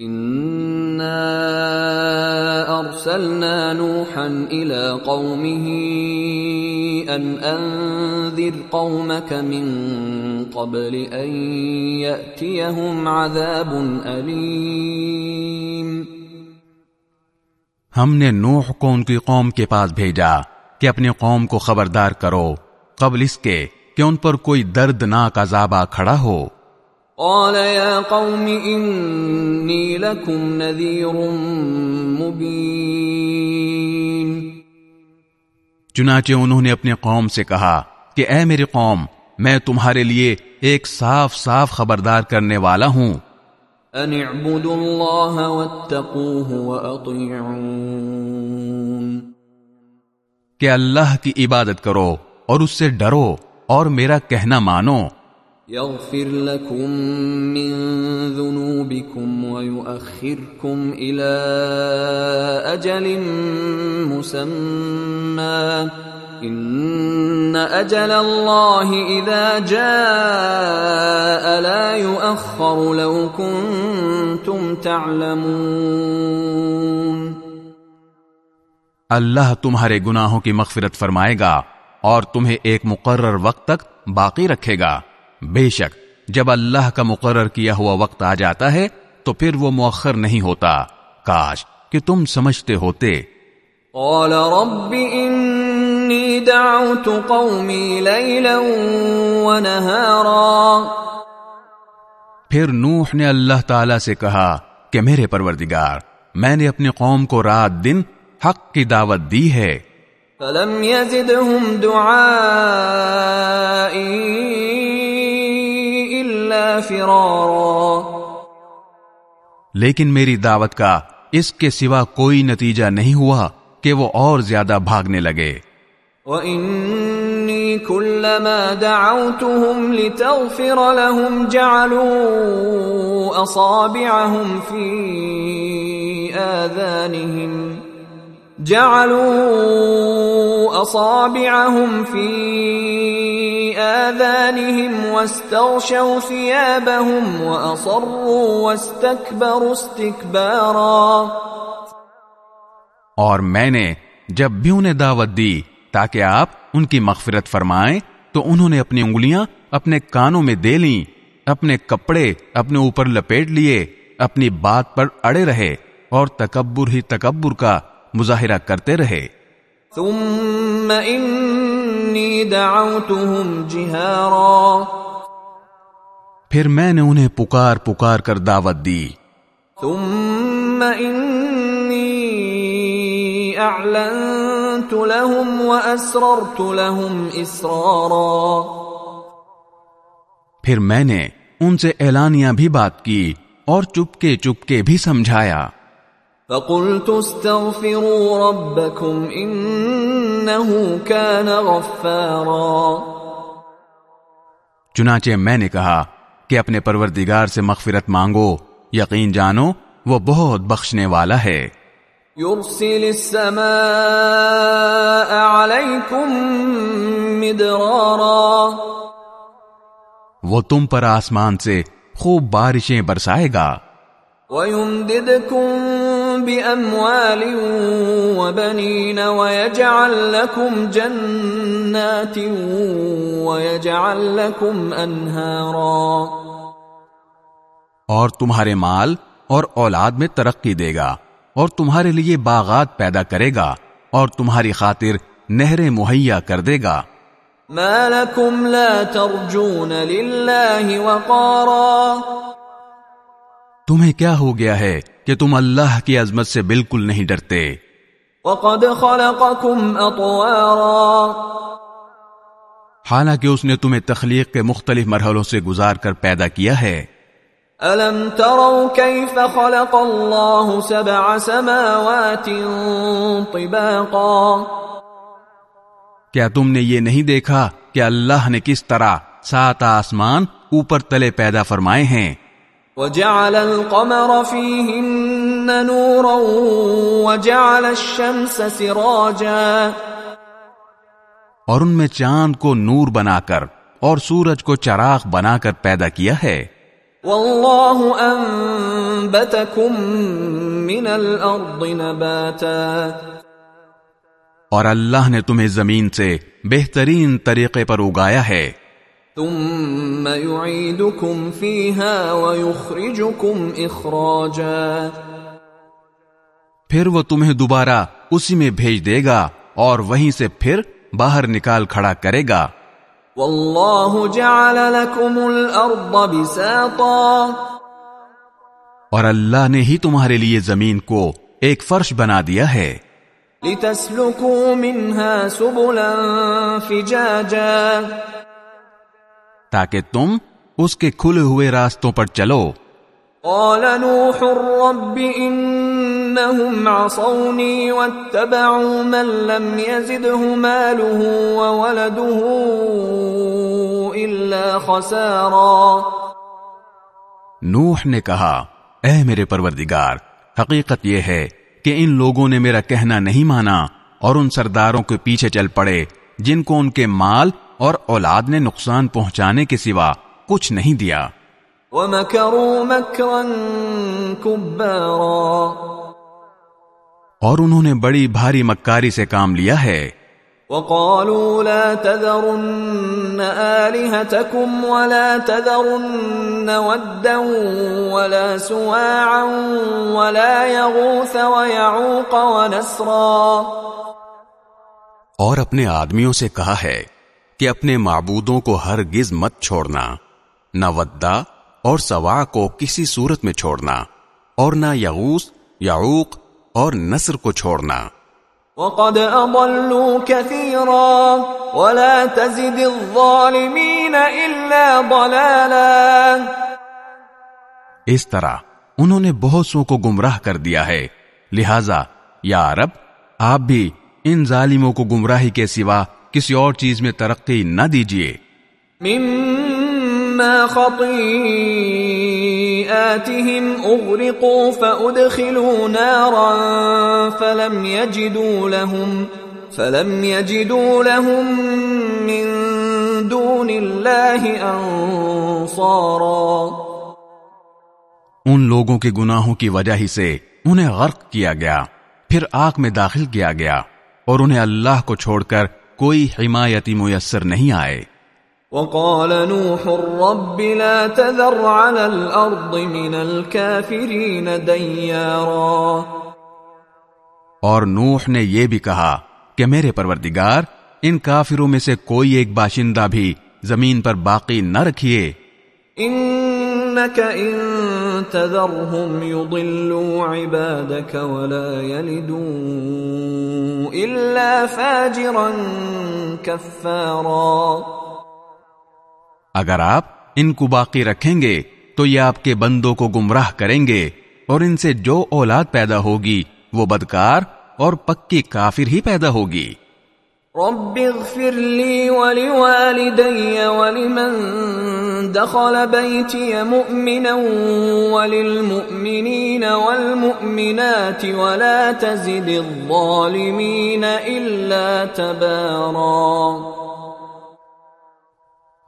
انا ارسلنا نوحا الى قومه ان انذر قومك من قبل ان ياتيهم عذاب اليم ہم نے نوح کو ان کی قوم کے پاس بھیجا کہ اپنی قوم کو خبردار کرو، قبل اس کے کہ ان پر کوئی دردناک عذاب آ کھڑا ہو۔ قال يا قوم انی لکم نذیر مبین چنانچہ انہوں نے اپنی قوم سے کہا کہ اے میری قوم میں تمہارے لیے ایک صاف صاف خبردار کرنے والا ہوں۔ ان اعبدوا اللہ واتقوه واطیعون کہ اللہ کی عبادت کرو اور اس سے ڈرو اور میرا کہنا مانو۔ يغفر لكم من ذنوبكم ويؤخركم إلى أجل مسمى. إن أجل الله إذا جاء لا يؤخر لو كنتم تعلمون. اللہ تمہارے گناہوں کی مغفرت فرمائے گا اور تمہیں ایک مقرر وقت تک باقی رکھے گا۔ بے شک جب اللہ کا مقرر کیا ہوا وقت آ جاتا ہے تو پھر وہ مؤخر نہیں ہوتا۔ کاش کہ تم سمجھتے ہوتے۔ قال رب انی دعوت قومی لیلا پھر نوح نے اللہ تعالی سے کہا کہ میرے پروردگار میں نے اپنی قوم کو رات دن حق کی دعوت دی ہے۔ فلم يزدهم دعائی فرارا۔ لیکن میری دعوت کا اس کے سوا کوئی نتیجہ نہیں ہوا کہ وہ اور زیادہ بھاگنے لگے۔ وَإِنِّي كُلَّمَا دَعَوْتُهُمْ لِتَغْفِرَ لَهُمْ جَعَلُوا أَصَابِعَهُمْ فِي آذَانِهِمْ جعلوا اصابعهم في آذانهم واستغشوا ثيابهم واصروا واستكبروا استكبارا. اور میں نے جب بھی انہیں دعوت دی تاکہ آپ ان کی مغفرت فرمائیں، تو انہوں نے اپنی انگلیاں اپنے کانوں میں دے لیں، اپنے کپڑے اپنے اوپر لپیٹ لیے، اپنی بات پر اڑے رہے اور تکبر ہی تکبر کا مظاہرہ کرتے رہے۔ ثم انی دعوتهم جہارا پھر میں نے انہیں پکار پکار کر دعوت دی۔ ثم انی اعلنت لهم واسررت لهم اسرارا پھر میں نے ان سے اعلانیاں بھی بات کی اور چپکے چپکے بھی سمجھایا۔ فقلت استغفروا ربكم انه كان غفارا چنانچہ میں نے کہا کہ اپنے پروردگار سے مغفرت مانگو یقین جانو وہ بہت بخشنے والا ہے۔ يرسل السماء عليكم مدرارا وہ تم پر آسمان سے خوب بارشیں برسائے گا۔ وَيُمْدِدْكُمْ بأموال وبنين ويجعل لكم جنات ويجعل لكم أنهارا. اور تمہارے مال اور اولاد میں ترقی دے گا اور تمہارے لیے باغات پیدا کرے گا اور تمہاری خاطر نہریں مہیا کر دے گا۔ ما لكم لا ترجون لله وقارا. تمہیں کیا ہو گیا ہے کہ تم اللہ کی عظمت سے بالکل نہیں ڈرتے؟ وقد خلقكم اطوارا۔ حالانکہ اس نے تمہیں تخلیق کے مختلف مرحلوں سے گزار کر پیدا کیا ہے۔ ألم تروا كيف خلق الله سبع سماوات طباقا۔ کیا تم نے یہ نہیں دیکھا کہ اللہ نے کس طرح سات آسمان اوپر تلے پیدا فرمائے ہیں؟ وجعل القمر فيهن نورا وجعل الشمس سراجا. اور ان میں چاند کو نور بنا کر اور سورج کو چراغ بنا کر پیدا کیا ہے۔ والله انبتكم من الارض نباتا۔ اور اللہ نے تمہیں زمین سے بہترین طریقے پر اگایا ہے۔ ثم يعيدكم فيها ويخرجكم اخراجا پھر وہ تمہیں دوبارہ اسی میں بھیج دے گا اور وہیں سے پھر باہر نکال کھڑا کرے گا۔ والله جعل لكم الارض بساطا۔ اور اللہ نے ہی تمہارے لیے زمین کو ایک فرش بنا دیا ہے۔ لتسلكوا منها سبلا فجاجا۔ تاکہ تم اس کے کھلے ہوئے راستوں پر چلو۔ قال نوح رب انهم عصوني واتبعوا من لم يزده ماله وولده الا خسارا۔ نوح نے کہا اے میرے پروردگار حقیقت یہ ہے کہ ان لوگوں نے میرا کہنا نہیں مانا اور ان سرداروں کے پیچھے چل پڑے جن کو ان کے مال اور اولاد نے نقصان پہنچانے کے سوا کچھ نہیں دیا۔ ومكروا مكرا كبارا۔ اور انہوں نے بڑی بھاری مکاری سے کام لیا ہے۔ وقالوا لا تذرن آلهتكم ولا تذرن ودا ولا سواعا ولا يغوث ويعوق ونسرا۔ اور اپنے آدمیوں سے کہا ہے کہ اپنے معبودوں کو ہرگز مت چھوڑنا نہ ودا اور سوا کو کسی صورت میں چھوڑنا اور نہ یغوس یعوق اور نصر کو چھوڑنا۔ وقد اضلوا كثيرا ولا تزد الظالمين الا ضلالا۔ اس طرح انہوں نے بہت سو کو گمراہ کر دیا ہے۔ لہذا یا رب آپ بھی ان ظالموں کو گمراہی کے سوا کسی اور چیز میں ترقی نہ دیجیے مما خطيئاتهم اغرقوا فادخلوا نارا فلم يجدوا لهم فلم يجدوا لهم من دون الله انصارا۔ ان لوگوں کے گناہوں کی وجہ ہی سے انہیں غرق کیا گیا پھر آگ میں داخل کیا گیا اور انہیں اللہ کو چھوڑ کر کوئی حمایتی میسر نہیں آئے۔ وقال نوح رب لا تذر على الارض من الكافرين ديارا۔ اور نوح نے یہ بھی کہا کہ میرے پروردگار ان کافروں میں سے کوئی ایک باشندہ بھی زمین پر باقی نہ رکھیے۔ انك ان تذرهم يضلوا عبادك ولا يلدوا الا فاجرا كفارا اگر آپ ان کو باقی رکھیں گے تو یہ آپ کے بندوں کو گمراہ کریں گے اور ان سے جو اولاد پیدا ہوگی وہ بدکار اور پکی کافر ہی پیدا ہوگی۔ رب اغفر لي ولوالدي ولمن دخل بيتي مؤمنا وللمؤمنين والمؤمنات ولا تزد الظالمين إلا تبارا.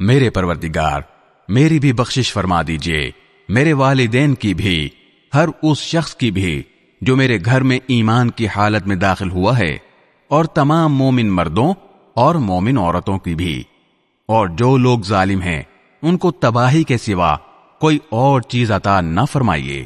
میرے پروردگار، میری بھی بخشش فرما دیجیے، میرے والدین کی بھی، ہر اس شخص کی بھی جو میرے گھر میں ایمان کی حالت میں داخل ہوا ہے، اور تمام مومن مردوں اور مومن عورتوں کی بھی، اور جو لوگ ظالم ہیں ان کو تباہی کے سوا کوئی اور چیز عطا نہ فرمائیے۔